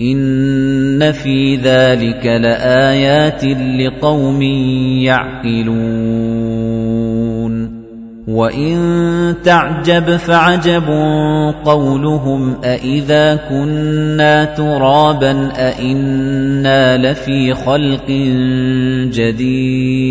إِنَّ فِي ذَلِكَ لَآيَاتٍ لِقَوْمٍ يَعْقِلُونَ وَإِن تَعْجَبْ فَعَجَبٌ قَوْلُهُمْ أَإِذَا كُنَّا تُرَابًا أَإِنَّا لَفِي خَلْقٍ جَدِيدٍ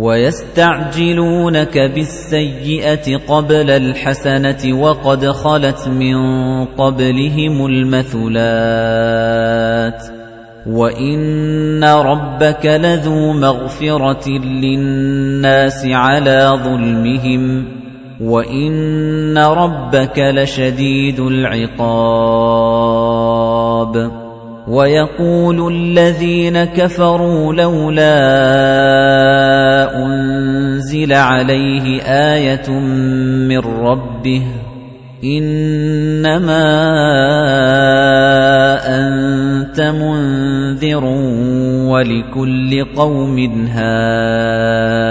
وَيَسْتَعْجِلُونَكَ بِالسَّيِّئَةِ قَبْلَ الْحَسَنَةِ وَقَدْ خَلَتْ مِن قَبْلِهِمُ الْمَثُلَاتُ وَإِنَّ رَبَّكَ لَذُو مَغْفِرَةٍ لِّلنَّاسِ عَلَىٰ ظُلْمِهِمْ وَإِنَّ رَبَّكَ لَشَدِيدُ الْعِقَابِ وَيَقُولُ الَّذِينَ كَفَرُوا لَوْلَا أُنزِلَ عَلَيْهِ آيَةٌ مِّن رَّبِّهِ إِنَّمَا أَنتَ مُنذِرٌ وَلِكُلِّ قَوْمٍ هَادٍ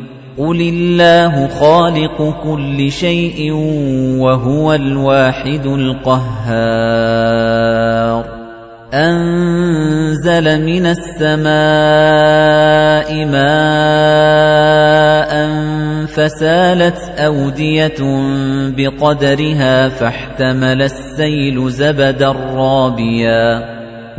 قُلِ اللَّهُ خَالِقُ كُلِّ شَيْءٍ وَهُوَ الْوَاحِدُ الْقَهَّارُ أَنزَلَ مِنَ السَّمَاءِ مَاءً فَسَالَتْ أَوْدِيَةٌ بِقَدَرِهَا فَاحْتَمَلَ السَّيْلُ زَبَدًا رَّابِيًا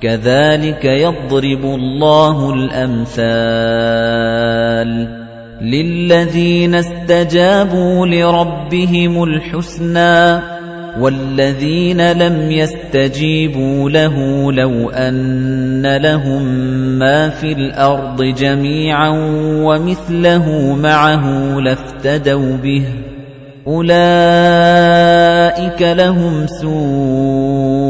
كَذَلِكَ يَضْرِبُ اللَّهُ الْأَمْثَالَ لِلَّذِينَ اسْتَجَابُوا لِرَبِّهِمُ الْحُسْنَى وَالَّذِينَ لَمْ يَسْتَجِيبُوا لَهُ لَوْ أَنَّ لَهُم مَّا فِي الْأَرْضِ جَمِيعًا وَمِثْلَهُ مَعَهُ لَافْتَدَوْا بِهِ أُولَئِكَ لَهُمْ سُوءُ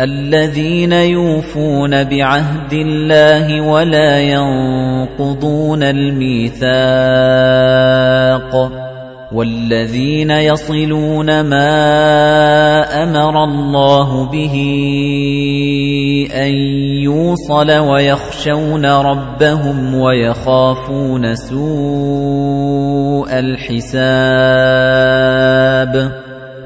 الَّذِينَ يُوفُونَ بِعَهْدِ اللَّهِ وَلَا يَنقُضُونَ الْمِيثَاقَ وَالَّذِينَ يَصِلُونَ مَا أَمَرَ اللَّهُ بِهِ أَن يُوصَلَ وَيَخْشَوْنَ رَبَّهُمْ وَيَخَافُونَ سُوءَ الْحِسَابِ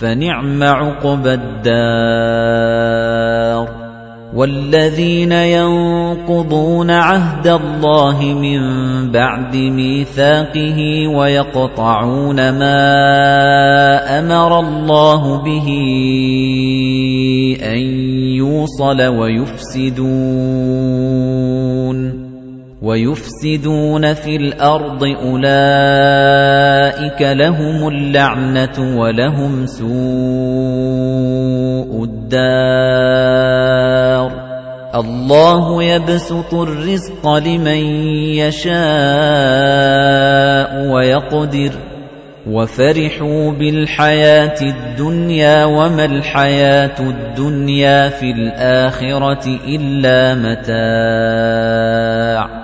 فَنِعْمَ عُقْبَى الدَّارِ. وَالَّذِينَ يَنقُضُونَ عَهْدَ اللَّهِ مِن بَعْدِ مِيثَاقِهِ وَيَقْطَعُونَ مَا أَمَرَ اللَّهُ بِهِ أَن يُوصَلَ وَيُفْسِدُونَ. وَيُفْسِدُونَ فِي الْأَرْضِ أُولَئِكَ لَهُمُ اللَّعْنَةُ وَلَهُمْ سُوءُ الدَّارِ. اللَّهُ يَبْسُطُ الرِّزْقَ لِمَن يَشَاءُ وَيَقْدِرُ. وَفَرِحُوا بِالْحَيَاةِ الدُّنْيَا وَمَا الْحَيَاةُ الدُّنْيَا فِي الْآخِرَةِ إِلَّا مَتَاعٌ.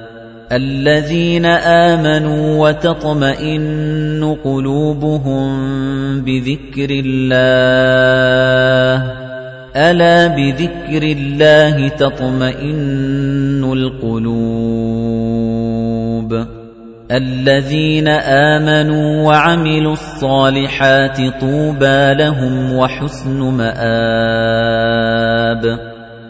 الَّذِينَ آمَنُوا وَتَطْمَئِنُّ قُلُوبُهُم بِذِكْرِ اللَّهِ. أَلَا بِذِكْرِ اللَّهِ تَطْمَئِنُّ الْقُلُوبُ. الَّذِينَ آمَنُوا وَعَمِلُوا الصَّالِحَاتِ طُوبَى لَهُمْ وَحُسْنُ مَآبٍ.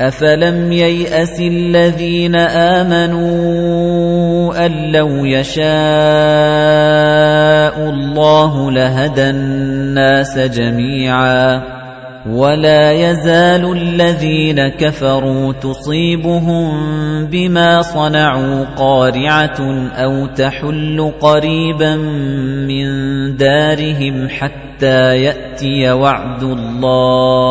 أَفَلَمْ يَيْأَسِ الَّذِينَ آمَنُوا أَن لَّوْ يَشَاءُ اللَّهُ لَهَدَى النَّاسَ جَمِيعًا وَلَا يَزَالُ الَّذِينَ كَفَرُوا تُصِيبُهُم بِمَا صَنَعُوا قَارِعَةٌ أَوْ تَحُلُّ قَرِيبًا مِّن دَارِهِمْ حَتَّىٰ يَأْتِيَ وَعْدُ اللَّهِ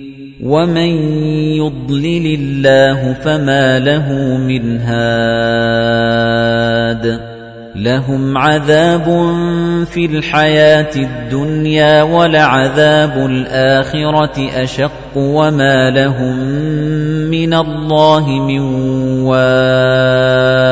وَمَن يُضْلِلِ اللَّهُ فَمَا لَهُ مِنْ هَادٍ لَهُمْ عَذَابٌ فِي الْحَيَاةِ الدُّنْيَا وَلَعَذَابُ الْآخِرَةِ أَشَقُّ وَمَا لَهُم مِّنَ اللَّهِ مِن وَاقٍ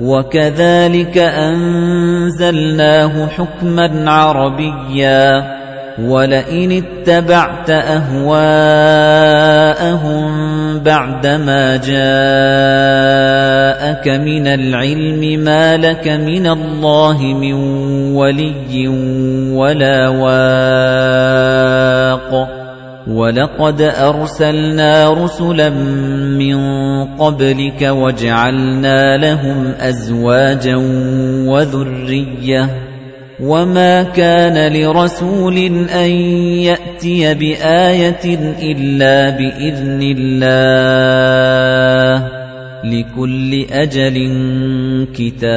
وَكَذَلِكَ أَنزَلْنَاهُ حُكْمًا عَرَبِيًّا وَلَئِنِ اتَّبَعْتَ أَهْوَاءَهُم بَعْدَمَا جَاءَكَ مِنَ الْعِلْمِ مَا لَكَ مِنَ اللَّهِ مِن وَلِيٍّ وَلَا وَاقٍ وَلَقَدْ أَرْسَلْنَا رُسُلًا مِّن قَبْلِكَ وَجَعَلْنَا لَهُمْ أَزْوَاجًا وَذُرِّيَّةً وَمَا كَانَ لِرَسُولٍ أَن يَأْتِيَ بِآيَةٍ إِلَّا بِإِذْنِ اللَّهِ لِكُلِّ أَجَلٍ كِتَابٌ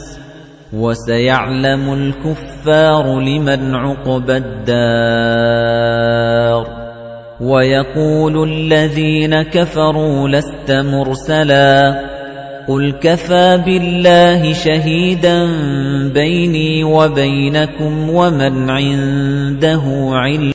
وَسَيَعْلَمُ الْكُفَّارُ لِمَنْ عُقْبَى الدَّارِ. وَيَقُولُ الَّذِينَ كَفَرُوا لَسْتَ مُرْسَلًا. قُلْ كَفَى بِاللَّهِ شَهِيدًا بَيْنِي وَبَيْنَكُمْ وَمَنْ عِندَهُ عِلْمٌ.